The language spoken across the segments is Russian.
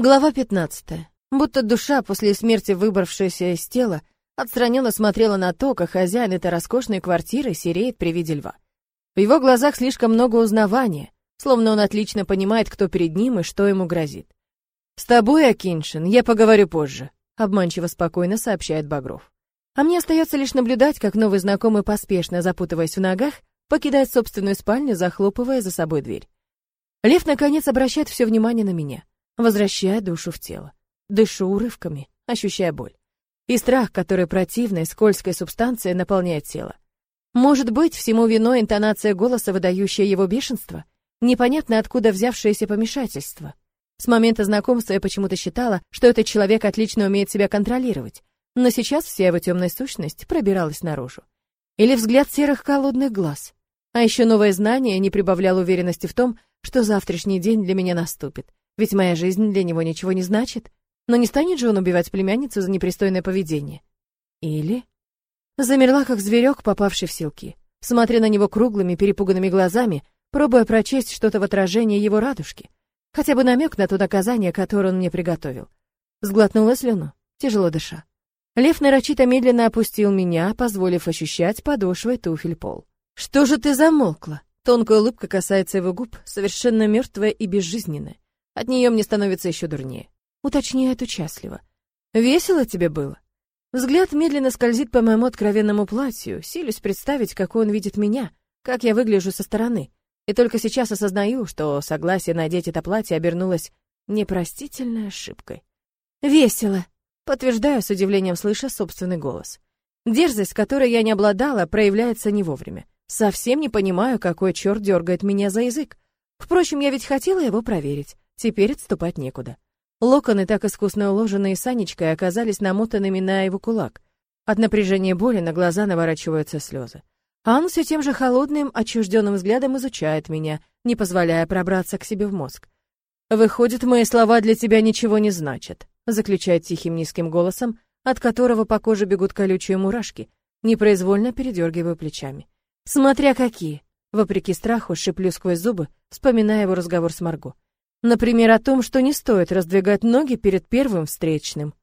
Глава 15. Будто душа, после смерти выбравшаяся из тела, отстраненно смотрела на то, как хозяин этой роскошной квартиры сереет при виде льва. В его глазах слишком много узнавания, словно он отлично понимает, кто перед ним и что ему грозит. «С тобой, Акиншин, я поговорю позже», — обманчиво спокойно сообщает Багров. А мне остается лишь наблюдать, как новый знакомый, поспешно запутываясь в ногах, покидает собственную спальню, захлопывая за собой дверь. Лев, наконец, обращает все внимание на меня возвращая душу в тело. Дышу урывками, ощущая боль. И страх, который противной, скользкой субстанцией наполняет тело. Может быть, всему виной интонация голоса, выдающая его бешенство? Непонятно, откуда взявшееся помешательство. С момента знакомства я почему-то считала, что этот человек отлично умеет себя контролировать, но сейчас вся его темная сущность пробиралась наружу. Или взгляд серых холодных глаз. А еще новое знание не прибавляло уверенности в том, что завтрашний день для меня наступит, ведь моя жизнь для него ничего не значит. Но не станет же он убивать племянницу за непристойное поведение? Или... Замерла, как зверек, попавший в силки, смотря на него круглыми, перепуганными глазами, пробуя прочесть что-то в отражении его радужки. Хотя бы намек на то наказание, которое он мне приготовил. Сглотнула слюну, тяжело дыша. Лев нарочито медленно опустил меня, позволив ощущать подошвой туфель пол. «Что же ты замолкла?» Тонкая улыбка касается его губ, совершенно мертвая и безжизненная. От нее мне становится еще дурнее. Уточняет участливо. Весело тебе было? Взгляд медленно скользит по моему откровенному платью, силюсь представить, какой он видит меня, как я выгляжу со стороны. И только сейчас осознаю, что согласие надеть это платье обернулось непростительной ошибкой. «Весело!» — подтверждаю с удивлением, слыша собственный голос. Дерзость, которой я не обладала, проявляется не вовремя. Совсем не понимаю, какой черт дергает меня за язык. Впрочем, я ведь хотела его проверить. Теперь отступать некуда. Локоны, так искусно уложенные Санечкой, оказались намотанными на его кулак. От напряжения боли на глаза наворачиваются слезы. А он все тем же холодным, отчужденным взглядом изучает меня, не позволяя пробраться к себе в мозг. «Выходит, мои слова для тебя ничего не значат», заключает тихим низким голосом, от которого по коже бегут колючие мурашки, непроизвольно передергиваю плечами. «Смотря какие!» Вопреки страху, шиплю сквозь зубы, вспоминая его разговор с Марго. Например, о том, что не стоит раздвигать ноги перед первым встречным.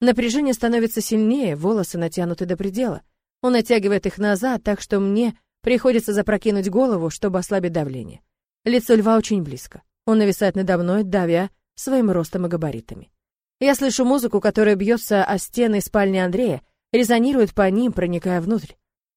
Напряжение становится сильнее, волосы натянуты до предела. Он оттягивает их назад, так что мне приходится запрокинуть голову, чтобы ослабить давление. Лицо льва очень близко. Он нависает надо мной, давя своим ростом и габаритами. Я слышу музыку, которая бьется о стены спальни Андрея, резонирует по ним, проникая внутрь.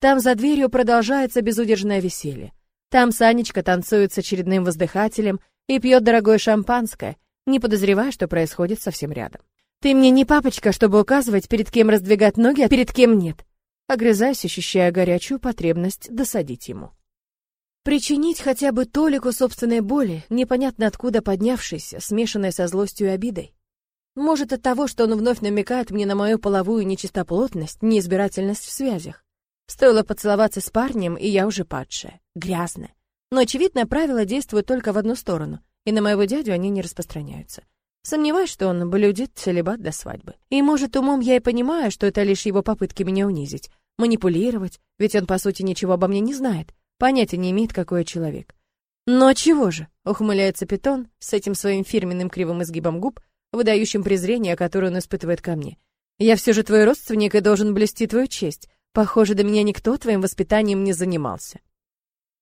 Там за дверью продолжается безудержное веселье. Там Санечка танцует с очередным воздыхателем, и пьет дорогое шампанское, не подозревая, что происходит совсем рядом. Ты мне не папочка, чтобы указывать, перед кем раздвигать ноги, а перед кем нет. Огрызаясь, ощущая горячую потребность досадить ему. Причинить хотя бы толику собственной боли, непонятно откуда поднявшейся, смешанной со злостью и обидой. Может, от того, что он вновь намекает мне на мою половую нечистоплотность, неизбирательность в связях. Стоило поцеловаться с парнем, и я уже падшая, грязная, но, очевидно, правила действуют только в одну сторону, и на моего дядю они не распространяются. Сомневаюсь, что он блюдет целебат до свадьбы. И, может, умом я и понимаю, что это лишь его попытки меня унизить, манипулировать, ведь он, по сути, ничего обо мне не знает, понятия не имеет, какой я человек. Но чего же, ухмыляется Питон с этим своим фирменным кривым изгибом губ, выдающим презрение, которое он испытывает ко мне. Я все же твой родственник и должен блюсти твою честь. Похоже, до меня никто твоим воспитанием не занимался.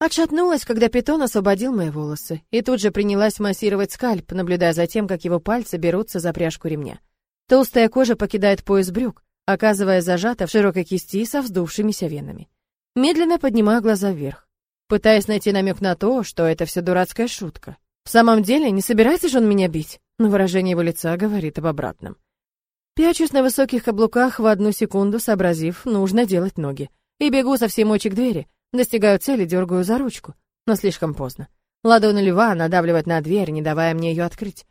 Отшатнулась, когда питон освободил мои волосы, и тут же принялась массировать скальп, наблюдая за тем, как его пальцы берутся за пряжку ремня. Толстая кожа покидает пояс брюк, оказываясь зажата в широкой кисти со вздувшимися венами. Медленно поднимаю глаза вверх, пытаясь найти намек на то, что это все дурацкая шутка. В самом деле, не собирается же он меня бить? Но выражение его лица говорит об обратном. Пячусь на высоких каблуках в одну секунду, сообразив, нужно делать ноги, и бегу со всей мочи к двери, Достигаю цели, дергаю за ручку, но слишком поздно. Ладонь льва надавливает на дверь, не давая мне ее открыть.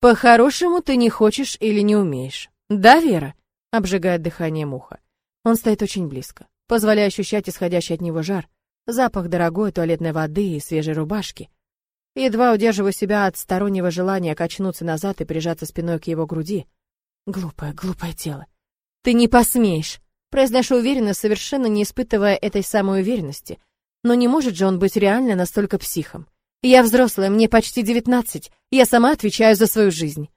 «По-хорошему ты не хочешь или не умеешь?» «Да, Вера?» — обжигает дыхание муха. Он стоит очень близко, позволяя ощущать исходящий от него жар, запах дорогой туалетной воды и свежей рубашки. Едва удерживаю себя от стороннего желания качнуться назад и прижаться спиной к его груди. Глупое, глупое тело. «Ты не посмеешь!» Произношу уверенно, совершенно не испытывая этой самой уверенности. Но не может же он быть реально настолько психом. Я взрослая, мне почти девятнадцать, я сама отвечаю за свою жизнь.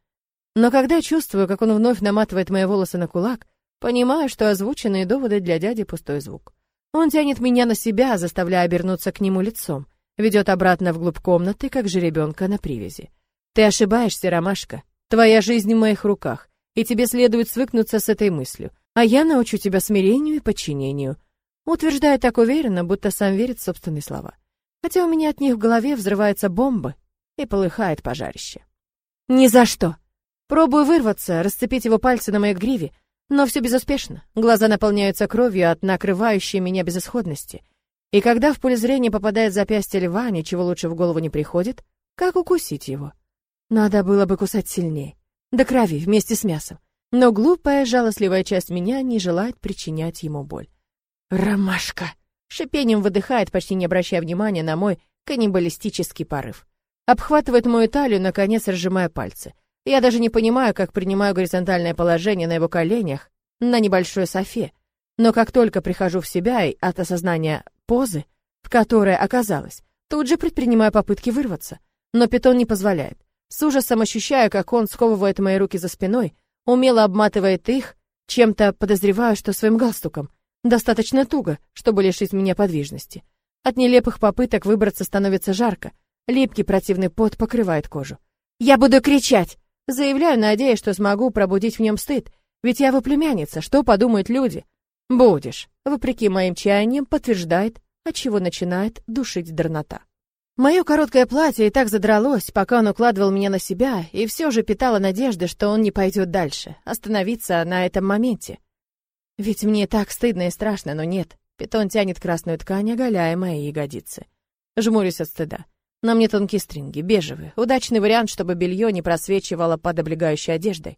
Но когда чувствую, как он вновь наматывает мои волосы на кулак, понимаю, что озвученные доводы для дяди пустой звук. Он тянет меня на себя, заставляя обернуться к нему лицом, ведет обратно вглубь комнаты, как жеребенка на привязи. Ты ошибаешься, Ромашка. Твоя жизнь в моих руках, и тебе следует свыкнуться с этой мыслью. А я научу тебя смирению и подчинению. Утверждает так уверенно, будто сам верит в собственные слова. Хотя у меня от них в голове взрывается бомба и полыхает пожарище. Ни за что. Пробую вырваться, расцепить его пальцы на моей гриве, но все безуспешно. Глаза наполняются кровью от накрывающей меня безысходности. И когда в поле зрения попадает запястье льва, ничего лучше в голову не приходит, как укусить его. Надо было бы кусать сильнее, до крови, вместе с мясом. Но глупая, жалостливая часть меня не желает причинять ему боль. «Ромашка!» — шипением выдыхает, почти не обращая внимания на мой каннибалистический порыв. Обхватывает мою талию, наконец разжимая пальцы — я даже не понимаю, как принимаю горизонтальное положение на его коленях на небольшой софе. Но как только прихожу в себя и от осознания позы, в которой оказалась, тут же предпринимаю попытки вырваться. Но питон не позволяет. С ужасом ощущаю, как он сковывает мои руки за спиной, умело обматывает их, чем-то подозреваю, что своим галстуком. Достаточно туго, чтобы лишить меня подвижности. От нелепых попыток выбраться становится жарко. Липкий противный пот покрывает кожу. «Я буду кричать!» Заявляю, надеясь, что смогу пробудить в нем стыд, ведь я его племянница, что подумают люди? Будешь, вопреки моим чаяниям, подтверждает, отчего начинает душить дурнота. Мое короткое платье и так задралось, пока он укладывал меня на себя, и все же питала надежды, что он не пойдет дальше, остановиться на этом моменте. Ведь мне так стыдно и страшно, но нет. Питон тянет красную ткань, оголяя мои ягодицы. Жмурюсь от стыда. На мне тонкие стринги, бежевые. Удачный вариант, чтобы белье не просвечивало под облегающей одеждой.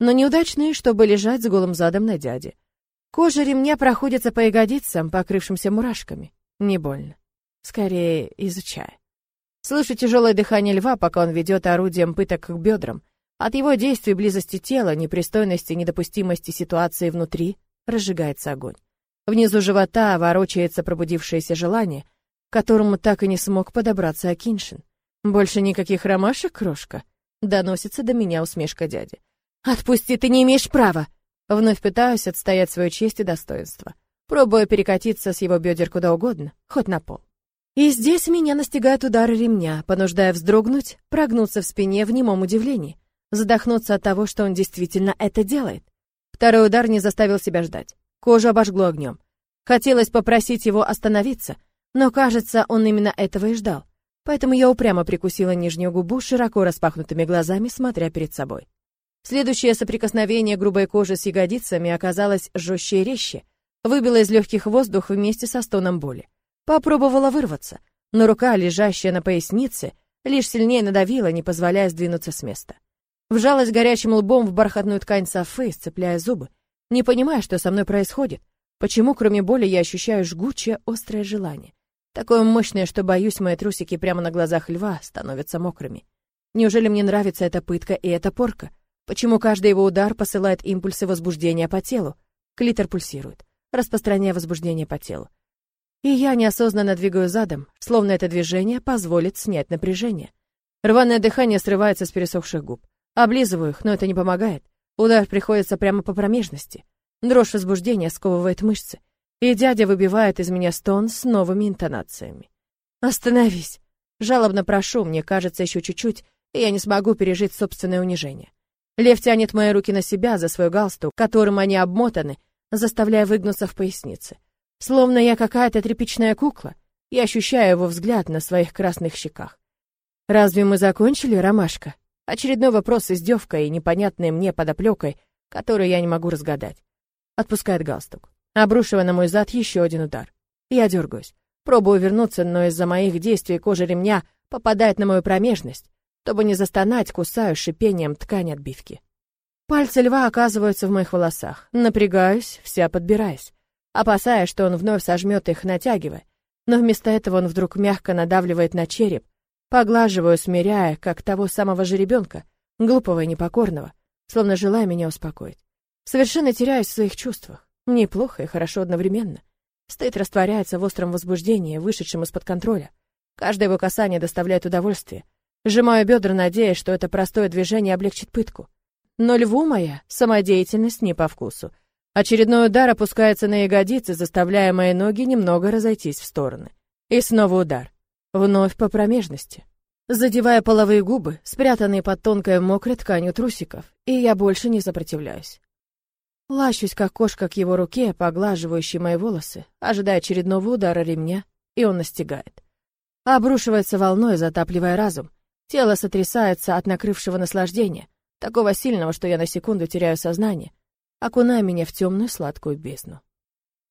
Но неудачный, чтобы лежать с голым задом на дяде. Кожа ремня проходится по ягодицам, покрывшимся мурашками. Не больно. Скорее, изучая. Слышу тяжелое дыхание льва, пока он ведет орудием пыток к бедрам. От его действий близости тела, непристойности, недопустимости ситуации внутри разжигается огонь. Внизу живота ворочается пробудившееся желание — к которому так и не смог подобраться Акиншин. «Больше никаких ромашек, крошка?» — доносится до меня усмешка дяди. «Отпусти, ты не имеешь права!» Вновь пытаюсь отстоять свою честь и достоинство. Пробую перекатиться с его бедер куда угодно, хоть на пол. И здесь меня настигает удар ремня, понуждая вздрогнуть, прогнуться в спине в немом удивлении, задохнуться от того, что он действительно это делает. Второй удар не заставил себя ждать. Кожу обожгло огнем. Хотелось попросить его остановиться, но, кажется, он именно этого и ждал. Поэтому я упрямо прикусила нижнюю губу, широко распахнутыми глазами, смотря перед собой. Следующее соприкосновение грубой кожи с ягодицами оказалось жестче и резче, выбило из легких воздух вместе со стоном боли. Попробовала вырваться, но рука, лежащая на пояснице, лишь сильнее надавила, не позволяя сдвинуться с места. Вжалась горячим лбом в бархатную ткань софы, сцепляя зубы, не понимая, что со мной происходит, почему кроме боли я ощущаю жгучее, острое желание. Такое мощное, что, боюсь, мои трусики прямо на глазах льва становятся мокрыми. Неужели мне нравится эта пытка и эта порка? Почему каждый его удар посылает импульсы возбуждения по телу? Клитор пульсирует, распространяя возбуждение по телу. И я неосознанно двигаю задом, словно это движение позволит снять напряжение. Рваное дыхание срывается с пересохших губ. Облизываю их, но это не помогает. Удар приходится прямо по промежности. Дрожь возбуждения сковывает мышцы. И дядя выбивает из меня стон с новыми интонациями. «Остановись!» Жалобно прошу, мне кажется, еще чуть-чуть, и я не смогу пережить собственное унижение. Лев тянет мои руки на себя за свой галстук, которым они обмотаны, заставляя выгнуться в пояснице. Словно я какая-то тряпичная кукла, и ощущаю его взгляд на своих красных щеках. «Разве мы закончили, Ромашка?» Очередной вопрос с издевкой и непонятной мне подоплекой, которую я не могу разгадать. Отпускает галстук обрушивая на мой зад еще один удар. Я дергаюсь. Пробую вернуться, но из-за моих действий кожа ремня попадает на мою промежность. Чтобы не застонать, кусаю шипением ткань отбивки. Пальцы льва оказываются в моих волосах. Напрягаюсь, вся подбираясь, опасаясь, что он вновь сожмет их, натягивая. Но вместо этого он вдруг мягко надавливает на череп, поглаживаю, смиряя, как того самого жеребенка, глупого и непокорного, словно желая меня успокоить. Совершенно теряюсь в своих чувствах. Мне плохо и хорошо одновременно. Стыд растворяется в остром возбуждении, вышедшем из-под контроля. Каждое его касание доставляет удовольствие. Сжимаю бедра, надеясь, что это простое движение облегчит пытку. Но льву моя самодеятельность не по вкусу. Очередной удар опускается на ягодицы, заставляя мои ноги немного разойтись в стороны. И снова удар. Вновь по промежности. Задевая половые губы, спрятанные под тонкой мокрой тканью трусиков, и я больше не сопротивляюсь. Лащусь, как кошка к его руке, поглаживающей мои волосы, ожидая очередного удара ремня, и он настигает. Обрушивается волной, затапливая разум. Тело сотрясается от накрывшего наслаждения, такого сильного, что я на секунду теряю сознание, окуная меня в темную сладкую бездну.